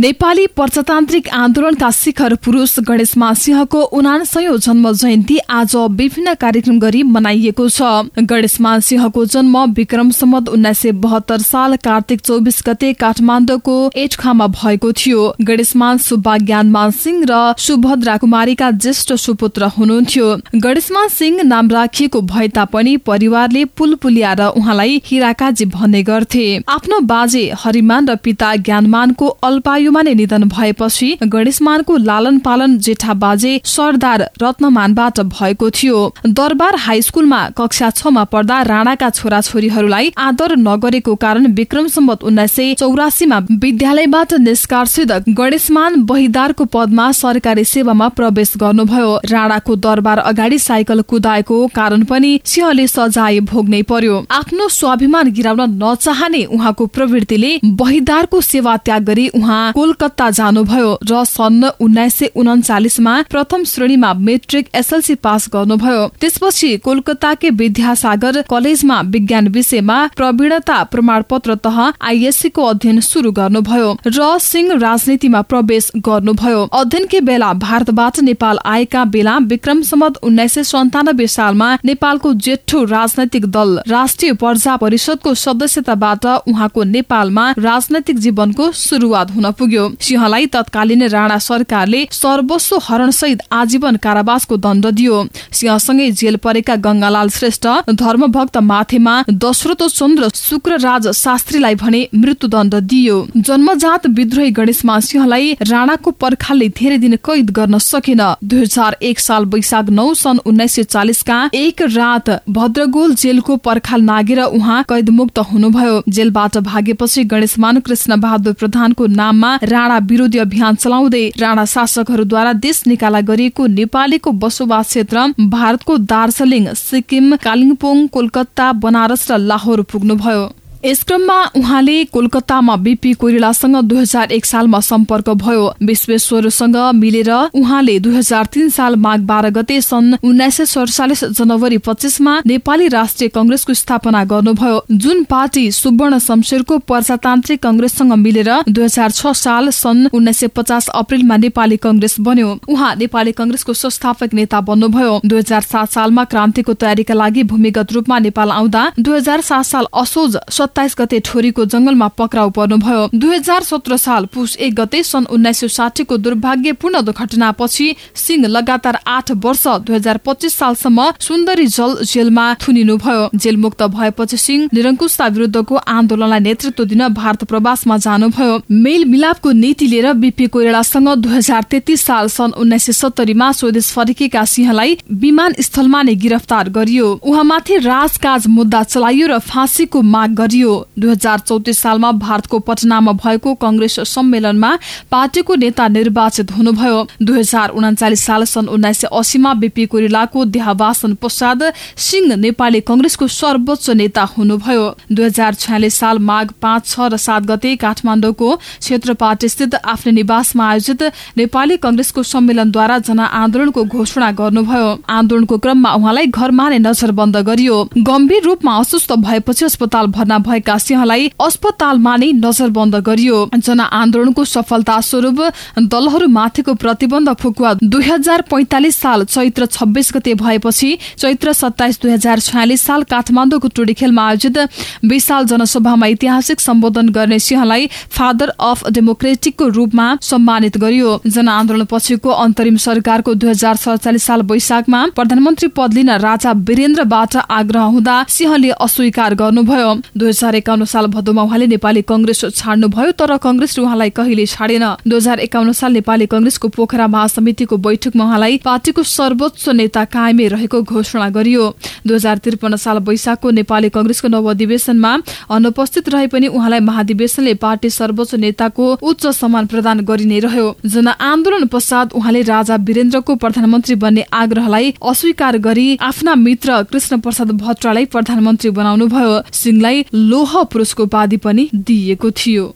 नेपाली प्रजातान्त्रिक आन्दोलनका शिखर पुरूष गणेशमा सिंहको उनासयौं जन्म जयन्ती आज विभिन्न कार्यक्रम गरी मनाइएको छ। गणेशमान सिंहको जन्म विक्रम सम्मत उन्नाइस सय बहत्तर साल कार्तिक चौबिस गते काठमाडौँको एटखामा भएको थियो। गणेशमान सुब्बा ज्ञानमान सिंह र सुभद्रा कुमारीका ज्येष्ठ सुपुत्र हुनुहुन्थ्यो। गणेशमान सिंह नाम राखिएको भए तापनि परिवारले पुलपुलिया र उहाँलाई हिराकाजी भन्ने गर्थे। आफ्नो बाजे हरिमान र पिता ज्ञानमानको अल्पायुमा नै निधन भएपछि गणेशमानको लालन पालन जेठा बाजे सरदार रत्नमानबाट भएको थियो। दरबार हाई स्कुलमा कक्षा छमा पढ्दा राणाका छोराछोरीहरूलाई आदर नगरेको कारण विक्रम सम्बत उन्नाइस सय चौरासीमा विद्यालयबाट निष्कासित गणेशमान बहिदारको पदमा सरकारी सेवामा प्रवेश गर्नुभयो। राणाको दरबार अगाडि साइकल कुदाएको कारण पनि सिंहले सजाय भोग्नै पर्यो। आफ्नो स्वाभिमान गिराउन नचाहने उहाँको प्रवृत्तिले बहिदारको सेवा त्याग गरी उहाँ कोलकाता जानुभयो र सन् उन्नाइस सय उन्चालिसमा प्रथम श्रेणीमा मेट्रिक एसएलसी पास गर्नुभयो। त्यसपछि कोलकाताकै विद्यासागर कलेजमा विज्ञान विषयमा प्रवीणता प्रमाण पत्र तह आइएससी को अध्ययन शुरू गर्नुभयो र सिंह राजनीतिमा प्रवेश गर्नुभयो। अध्ययनकै बेला भारतबाट नेपाल आएका बेला विक्रम सम्मत उन्नाइस सालमा नेपालको जेठो राजनैतिक दल राष्ट्रिय प्रजा परिषदको सदस्यताबाट उहाँको नेपालमा राजनैतिक जीवनको शुरूआत हुन पुग्यो। सिंहलाई तत्कालीन राणा सरकारले सर्वस्व हरण सहित आजीवन कारावासको दण्ड दियो। सिंहसँगै जेल परेका गंगालाल श्रेष्ठ धर्मभक्त माथेमा दशरथ चन्द्र शुक्रराज शास्त्रीलाई भने मृत्युदण्ड दियो। जन्मजात विद्रोही गणेशमा सिंहलाई राणाको पर्खालले धेरै दिन कैद गर्न सकेन। दुई हजार एक साल वैशाख नौ सन् उन्नाइस सय चालिसका एक रात भद्रगोल जेलको पर्खाल नागेर उहाँ कैदमुक्त हुनुभयो। जेलबाट भागेपछि गणेशमान कृष्ण बहादुर प्रधानको नाममा राणा विरोधी अभियान चलाउँदै राणा शासकहरूद्वारा देश निकाला गरिएको नेपालीको बसोबास क्षेत्र भारतको दार्जिलिङ सिक्किम कालिम्पोङ कोलकाता बनारस र लाहोर पुग्नुभयो। यस क्रममा उहाँले कोलकातामा बीपी कोइरालासँग दुई हजार एक सालमा सम्पर्क भयो। विश्वेश्वरसँग मिलेर उहाँले दुई हजार तीन साल माघ बाह्र गते सन् उन्नाइस सय सडचालिस जनवरी पच्चिसमा नेपाली राष्ट्रिय कंग्रेसको स्थापना गर्नुभयो। जुन पार्टी सुवर्ण शमशेरको प्रजातान्त्रिक कंग्रेससँग मिलेर दुई हजार छ साल सन् उन्नाइस सय अप्रेलमा नेपाली कंग्रेस बन्यो। उहाँ नेपाली कंग्रेसको संस्थापक नेता बन्नुभयो। दुई हजार सात सालमा क्रान्तिको तयारीका लागि भूमिगत रूपमा नेपाल आउँदा दुई हजार सात साल असोज सत्ताइस गते ठोरीको जंगलमा पक्राउ पर्नुभयो। दुई हजार सत्र साल पुष एक गते सन् उन्नाइस सय साठीको दुर्भाग्यपूर्ण घटनापछि सिंह लगातार आठ वर्ष दुई हजार पच्चिस सालसम्म सुन्दरी जल जेलमा थुनिनुभयो। जेलमुक्त भएपछि सिंह निरङ्कुशता विरुद्धको आन्दोलनलाई नेतृत्व दिन भारत प्रवासमा जानुभयो। मेल मिलापको नीति लिएर बीपी कोइरालासँग दुई हजार तेत्तिस साल सन् उन्नाइस सय स्वदेश फर्केका सिंहलाई विमानस्थलमा नै गिरफ्तार गरियो। उहाँमाथि राजकाज मुद्दा चलाइयो र फाँसीको माग गरियो। गरियो दुई हजार चौतिस सालमा भारतको पटनामा भएको कंग्रेस सम्मेलनमा पार्टीको नेता निर्वाचित हुनुभयो। दुई हजार उनाचालिस साल सन् उन्नाइस सय अस्सीमा बीपी कोइरालाको देहावासन पश्चात सिंह नेपाली कंग्रेसको सर्वोच्च नेता हुनुभयो। दुई हजार छयालिस साल माघ पाँच छ र सात गते काठमाडौँको क्षेत्र पार्टी स्थित आफ्नो निवासमा आयोजित नेपाली कंग्रेसको सम्मेलनद्वारा जनआन्दोलनको घोषणा गर्नुभयो। आन्दोलनको क्रममा उहाँलाई घरमा नै नजरबन्द गरियो। गम्भीर रूपमा अस्वस्थ भएपछि अस्पताल भर्ना भएका सिंहलाई अस्पतालमा नै नजरबन्द गरियो। जनआन्दोलनको सफलता स्वरूप दलहरू माथिको प्रतिबन्ध फुकुवा दुई हजार पैंतालिस साल चैत्र छब्बीस गते भएपछि चैत्र सत्ताइस दुई हजार छयालिस साल काठमाडौँको टोडी खेलमा आयोजित विशाल जनसभामा ऐतिहासिक सम्बोधन गर्ने सिंहलाई फादर अफ डेमोक्रेटिकको रूपमा सम्मानित गरियो। जनआन्दोलन पछिको अन्तरिम सरकारको दुई हजार सडचालिस साल वैशाखमा प्रधानमन्त्री पद लिन राजा वीरेन्द्रबाट आग्रह हुँदा सिंहले अस्वीकार गर्नुभयो। दुई हजार एकाउन्न साल भदौमा उहाँले नेपाली कंग्रेस छाड्नुभयो तर कंग्रेसले उहाँलाई कहिले छाडेन। दुई हजार एकाउन्न साल नेपाली कंग्रेसको पोखरा महासमितिको बैठकमा उहाँलाई पार्टीको सर्वोच्च नेता कायमै रहेको घोषणा गरियो। दुई हजार त्रिपन्न साल वैशाखको नेपाली कंग्रेसको नवअधिवेशनमा अनुपस्थित रहे पनि उहाँलाई महाधिवेशनले पार्टी सर्वोच्च नेताको उच्च सम्मान प्रदान गरि नै रह्यो जनआन्दोलन पश्चात उहाँले राजा वीरेन्द्रको प्रधानमन्त्री बन्ने आग्रहलाई अस्वीकार गरी आफ्ना मित्र कृष्ण प्रसाद भट्टरालाई प्रधानमन्त्री बनाउनु भयो सिंहलाई लोह पुरुषको उपाधि पनि दिइएको थियो।